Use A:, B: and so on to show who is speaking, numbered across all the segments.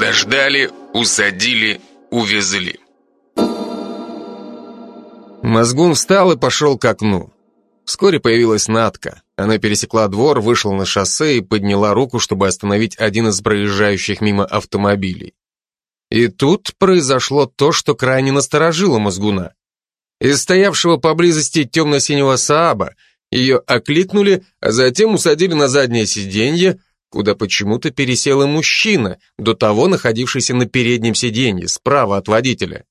A: Подождали, усадили, увезли.
B: Мозгун встал и пошел к окну. Вскоре появилась Натка. Она пересекла двор, вышла на шоссе и подняла руку, чтобы остановить один из проезжающих мимо автомобилей. И тут произошло то, что крайне насторожило Мозгуна. Из стоявшего поблизости темно-синего Сааба ее окликнули, а затем усадили на заднее сиденье, куда почему-то пересел и мужчина, до того находившийся на переднем сиденье, справа от водителя.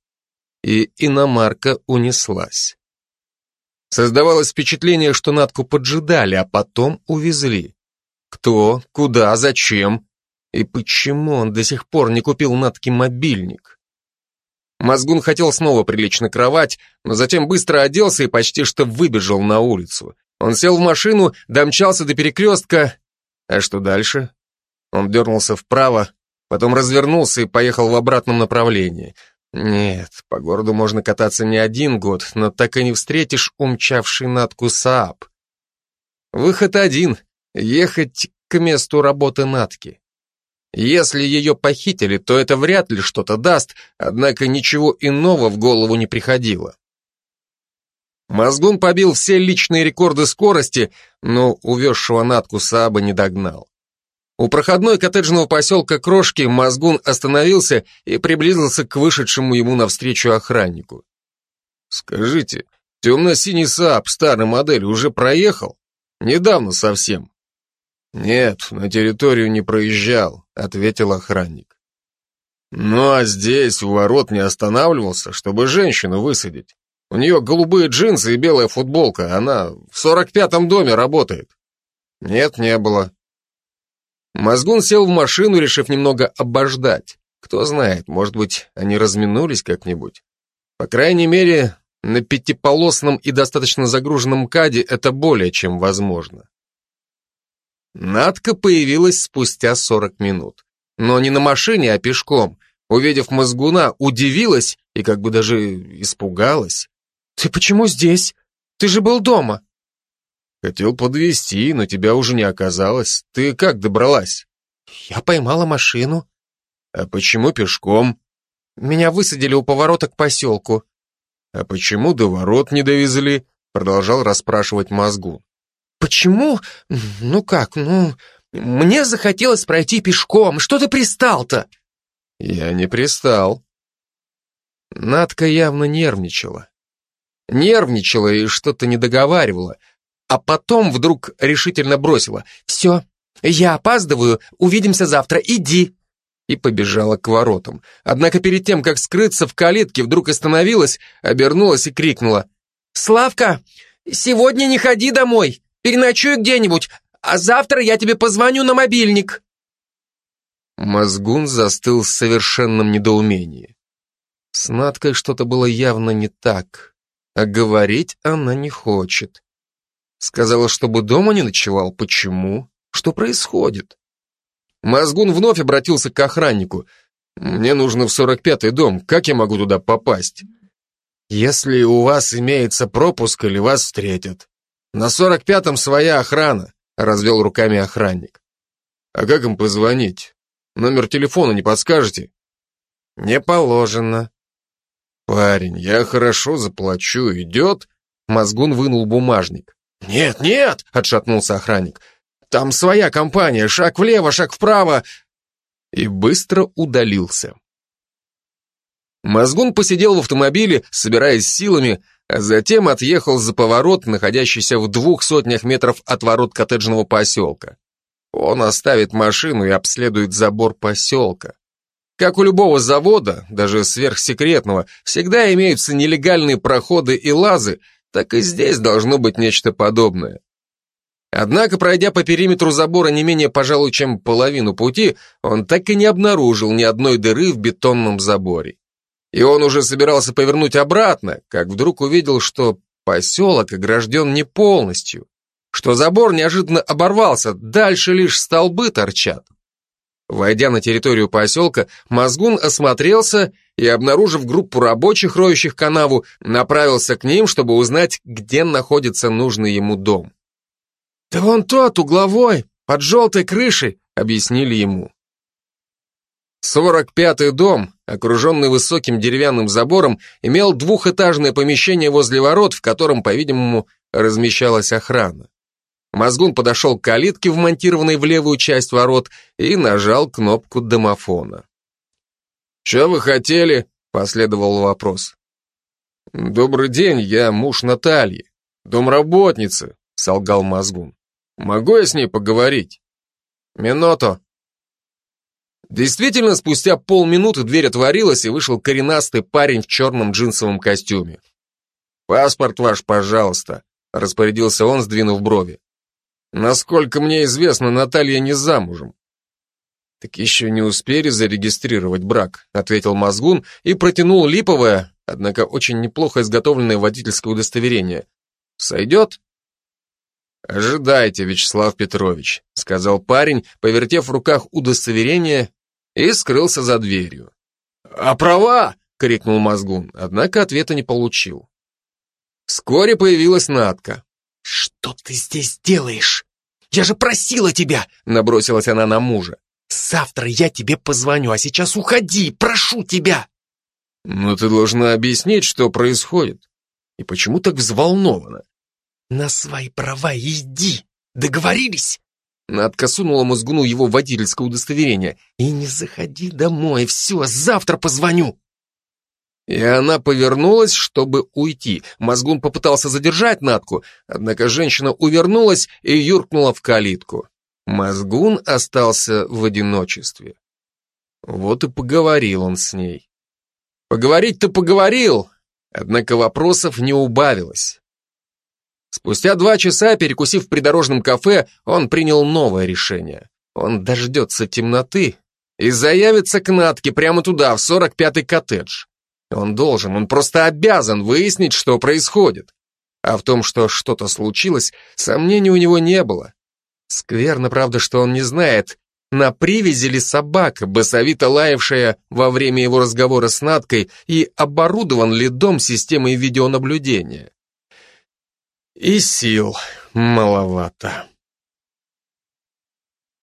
B: И иномарка унеслась. Создавалось впечатление, что Натку поджидали, а потом увезли. Кто, куда, зачем? И почему он до сих пор не купил Натке мобильник? Мозгун хотел снова прилечь на кровать, но затем быстро оделся и почти что выбежал на улицу. Он сел в машину, домчался до перекрестка. А что дальше? Он дернулся вправо, потом развернулся и поехал в обратном направлении. Нет, по городу можно кататься не один год, но так и не встретишь умчавший Натку Сааб. Выход один — ехать к месту работы Натки. Если ее похитили, то это вряд ли что-то даст, однако ничего иного в голову не приходило. Мозгун побил все личные рекорды скорости, но увезшего Натку Сааба не догнал. У проходной коттеджного поселка Крошки Мозгун остановился и приблизился к вышедшему ему навстречу охраннику. «Скажите, темно-синий Сааб старой модели уже проехал? Недавно совсем». «Нет, на территорию не проезжал», — ответил охранник. «Ну а здесь у ворот не останавливался, чтобы женщину высадить. У нее голубые джинсы и белая футболка, она в сорок пятом доме работает». «Нет, не было», Мозгун сел в машину, решив немного обождать. Кто знает, может быть, они разминулись как-нибудь. По крайней мере, на пятиполосном и достаточно загруженном каде это более чем возможно. Надка появилась спустя 40 минут. Но не на машине, а пешком. Увидев мозгуна, удивилась и как бы даже испугалась. «Ты почему здесь? Ты же был дома!» Хотел подвезти, но тебя уже не оказалось. Ты как добралась? Я поймала машину. А почему пешком? Меня высадили у поворота к поселку. А почему до ворот не довезли? Продолжал расспрашивать мозгу. Почему? Ну как, ну... Мне захотелось пройти пешком. Что ты пристал-то? Я не пристал. Надка явно нервничала. Нервничала и что-то не договаривала, а потом вдруг решительно бросила. «Все, я опаздываю, увидимся завтра, иди!» И побежала к воротам. Однако перед тем, как скрыться в калитке, вдруг остановилась, обернулась и крикнула. «Славка, сегодня не ходи домой, переночуй где-нибудь, а завтра я тебе позвоню на мобильник!» Мозгун застыл в совершенном недоумении. С Надкой что-то было явно не так, а говорить она не хочет. Сказала, чтобы дома не ночевал. Почему? Что происходит? Мозгун вновь обратился к охраннику. «Мне нужно в сорок пятый дом. Как я могу туда попасть?» «Если у вас имеется пропуск или вас встретят. На сорок пятом своя охрана», — развел руками охранник. «А как им позвонить? Номер телефона не подскажете?» «Не положено». «Парень, я хорошо заплачу. Идет?» Мозгун вынул бумажник. «Нет, нет!» — отшатнулся охранник. «Там своя компания, шаг влево, шаг вправо!» И быстро удалился. Мозгун посидел в автомобиле, собираясь силами, а затем отъехал за поворот, находящийся в двух сотнях метров от ворот коттеджного поселка. Он оставит машину и обследует забор поселка. Как у любого завода, даже сверхсекретного, всегда имеются нелегальные проходы и лазы, так и здесь должно быть нечто подобное. Однако, пройдя по периметру забора не менее, пожалуй, чем половину пути, он так и не обнаружил ни одной дыры в бетонном заборе. И он уже собирался повернуть обратно, как вдруг увидел, что поселок огражден не полностью, что забор неожиданно оборвался, дальше лишь столбы торчат. Войдя на территорию поселка, Мозгун осмотрелся и, обнаружив группу рабочих, роющих канаву, направился к ним, чтобы узнать, где находится нужный ему дом. «Да вон тот, угловой, под желтой крышей», — объяснили ему. Сорок пятый дом, окруженный высоким деревянным забором, имел двухэтажное помещение возле ворот, в котором, по-видимому, размещалась охрана. Мозгун подошел к калитке, вмонтированной в левую часть ворот, и нажал кнопку домофона. «Че вы хотели?» — последовал вопрос. «Добрый день, я муж Натальи, домработницы», — солгал Мозгун. «Могу я с ней поговорить?» «Минуту». Действительно, спустя полминуты дверь отворилась, и вышел коренастый парень в черном джинсовом костюме. «Паспорт ваш, пожалуйста», — распорядился он, сдвинув брови. «Насколько мне известно, Наталья не замужем». «Так еще не успели зарегистрировать брак», — ответил Мозгун и протянул липовое, однако очень неплохо изготовленное водительское удостоверение. «Сойдет?» «Ожидайте, Вячеслав Петрович», — сказал парень, повертев в руках удостоверение и скрылся за дверью. «А права!» — крикнул Мозгун, однако ответа не получил. Вскоре появилась Натка.
C: «Что ты здесь делаешь? Я же просила тебя!» — набросилась она на мужа. «Завтра я тебе позвоню, а сейчас уходи, прошу тебя!»
B: «Но ты должна объяснить, что происходит. И почему так взволнована?»
C: «На свои права иди! Договорились?»
B: Надка сунула мозгуну его водительское удостоверение.
C: «И не заходи домой, все, завтра позвоню!»
B: И она повернулась, чтобы уйти. Мозгун попытался задержать Натку, однако женщина увернулась и юркнула в калитку. Мозгун остался в одиночестве. Вот и поговорил он с ней. Поговорить-то поговорил, однако вопросов не убавилось. Спустя два часа, перекусив в придорожном кафе, он принял новое решение. Он дождется темноты и заявится к Натке прямо туда, в 45-й коттедж. Он должен, он просто обязан выяснить, что происходит. А в том, что что-то случилось, сомнений у него не было. Скверно, правда, что он не знает, на привязи ли собака, басовито лаявшая во время его разговора с Надкой, и оборудован ли дом системой видеонаблюдения. И сил маловато.